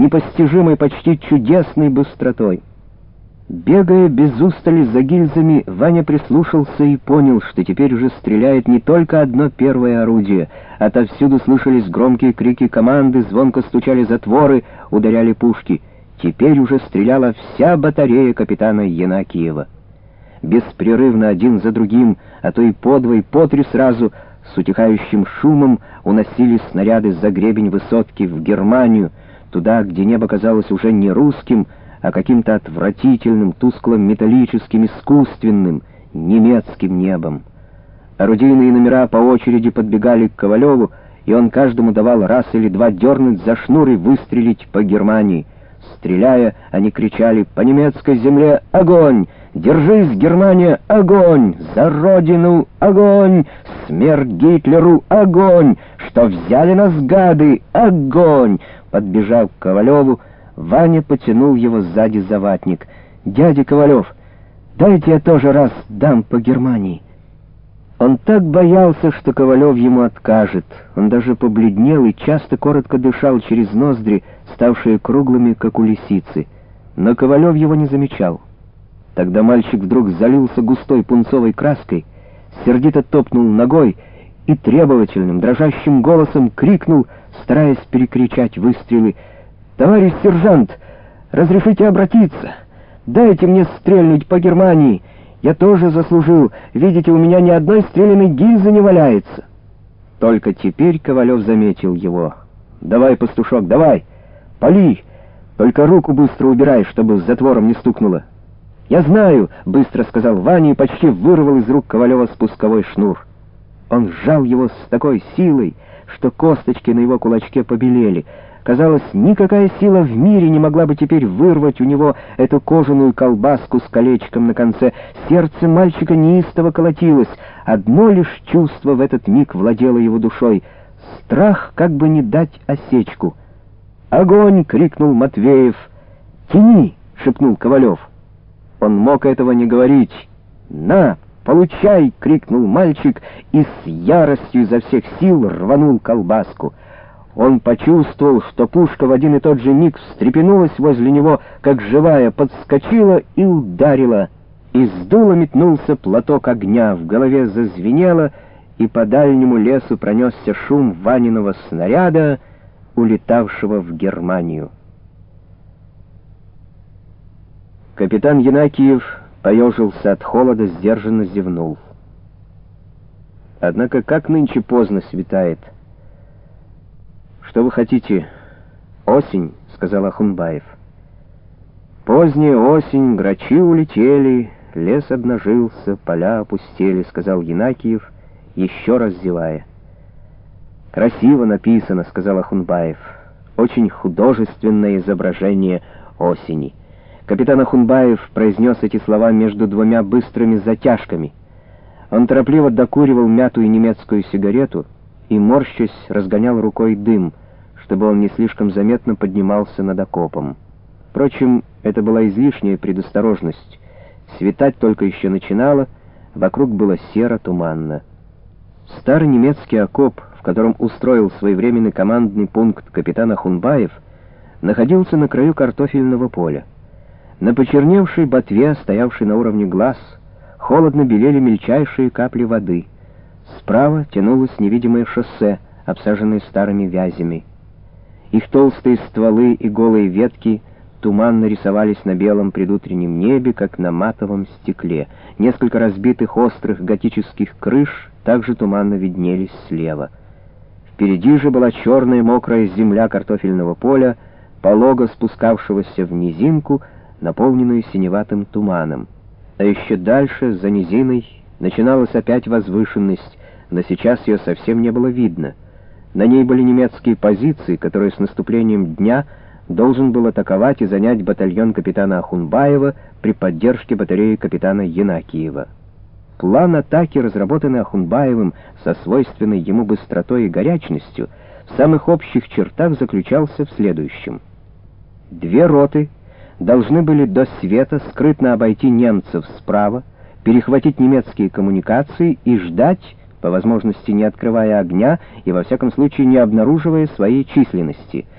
непостижимой, почти чудесной быстротой. Бегая без устали за гильзами, Ваня прислушался и понял, что теперь уже стреляет не только одно первое орудие. Отовсюду слышались громкие крики команды, звонко стучали затворы, ударяли пушки. Теперь уже стреляла вся батарея капитана Янакиева. Беспрерывно один за другим, а то и по два, по три сразу, с утихающим шумом уносились снаряды за гребень высотки в Германию, туда, где небо казалось уже не русским, а каким-то отвратительным, тусклым, металлическим, искусственным, немецким небом. Орудийные номера по очереди подбегали к Ковалеву, и он каждому давал раз или два дернуть за шнур и выстрелить по Германии. Стреляя, они кричали «По немецкой земле огонь! Держись, Германия, огонь! За родину огонь! Смерть Гитлеру огонь! Что взяли нас гады, огонь!» Подбежав к Ковалеву, Ваня потянул его сзади за ватник. «Дядя Ковалев, дайте я тоже раз дам по Германии». Он так боялся, что Ковалев ему откажет. Он даже побледнел и часто коротко дышал через ноздри, ставшие круглыми, как у лисицы. Но Ковалев его не замечал. Тогда мальчик вдруг залился густой пунцовой краской, сердито топнул ногой и требовательным, дрожащим голосом крикнул, стараясь перекричать выстрелы, «Товарищ сержант, разрешите обратиться? Дайте мне стрельнуть по Германии. Я тоже заслужил. Видите, у меня ни одной стрелянной гильзы не валяется». Только теперь Ковалев заметил его. «Давай, пастушок, давай! Пали! Только руку быстро убирай, чтобы с затвором не стукнуло». «Я знаю», — быстро сказал Ваня и почти вырвал из рук Ковалева спусковой шнур. Он сжал его с такой силой, что косточки на его кулачке побелели — Казалось, никакая сила в мире не могла бы теперь вырвать у него эту кожаную колбаску с колечком на конце. Сердце мальчика неистово колотилось. Одно лишь чувство в этот миг владело его душой. Страх, как бы не дать осечку. «Огонь!» — крикнул Матвеев. «Тяни!» — шепнул Ковалев. Он мог этого не говорить. «На, получай!» — крикнул мальчик и с яростью изо всех сил рванул колбаску. Он почувствовал, что пушка в один и тот же миг встрепенулась возле него, как живая, подскочила и ударила. Из дула метнулся платок огня, в голове зазвенело, и по дальнему лесу пронесся шум Ваниного снаряда, улетавшего в Германию. Капитан Янакиев поежился от холода, сдержанно зевнул. Однако как нынче поздно светает — «Что вы хотите?» «Осень», — сказал Ахунбаев. «Поздняя осень, грачи улетели, лес обнажился, поля опустели», — сказал Янакиев, еще раз зевая. «Красиво написано», — сказал Ахунбаев. «Очень художественное изображение осени». Капитан Ахунбаев произнес эти слова между двумя быстрыми затяжками. Он торопливо докуривал мятую немецкую сигарету и, морщась, разгонял рукой дым — чтобы он не слишком заметно поднимался над окопом. Впрочем, это была излишняя предосторожность. Светать только еще начинало, вокруг было серо-туманно. Старый немецкий окоп, в котором устроил своевременный командный пункт капитана Хунбаев, находился на краю картофельного поля. На почерневшей ботве, стоявшей на уровне глаз, холодно белели мельчайшие капли воды. Справа тянулось невидимое шоссе, обсаженное старыми вязями. Их толстые стволы и голые ветки туманно рисовались на белом предутреннем небе, как на матовом стекле. Несколько разбитых острых готических крыш также туманно виднелись слева. Впереди же была черная мокрая земля картофельного поля, полого спускавшегося в низинку, наполненную синеватым туманом. А еще дальше, за низиной, начиналась опять возвышенность, но сейчас ее совсем не было видно — на ней были немецкие позиции, которые с наступлением дня должен был атаковать и занять батальон капитана Ахунбаева при поддержке батареи капитана Янакиева. План атаки, разработанный Ахунбаевым со свойственной ему быстротой и горячностью, в самых общих чертах заключался в следующем. Две роты должны были до света скрытно обойти немцев справа, перехватить немецкие коммуникации и ждать, по возможности не открывая огня и во всяком случае не обнаруживая своей численности —